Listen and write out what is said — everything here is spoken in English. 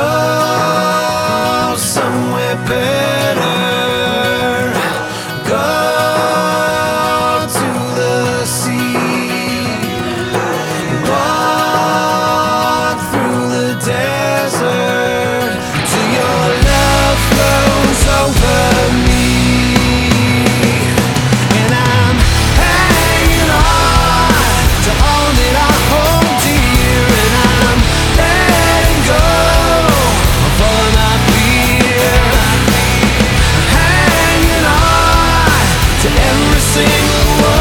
go somewhere better. sing away.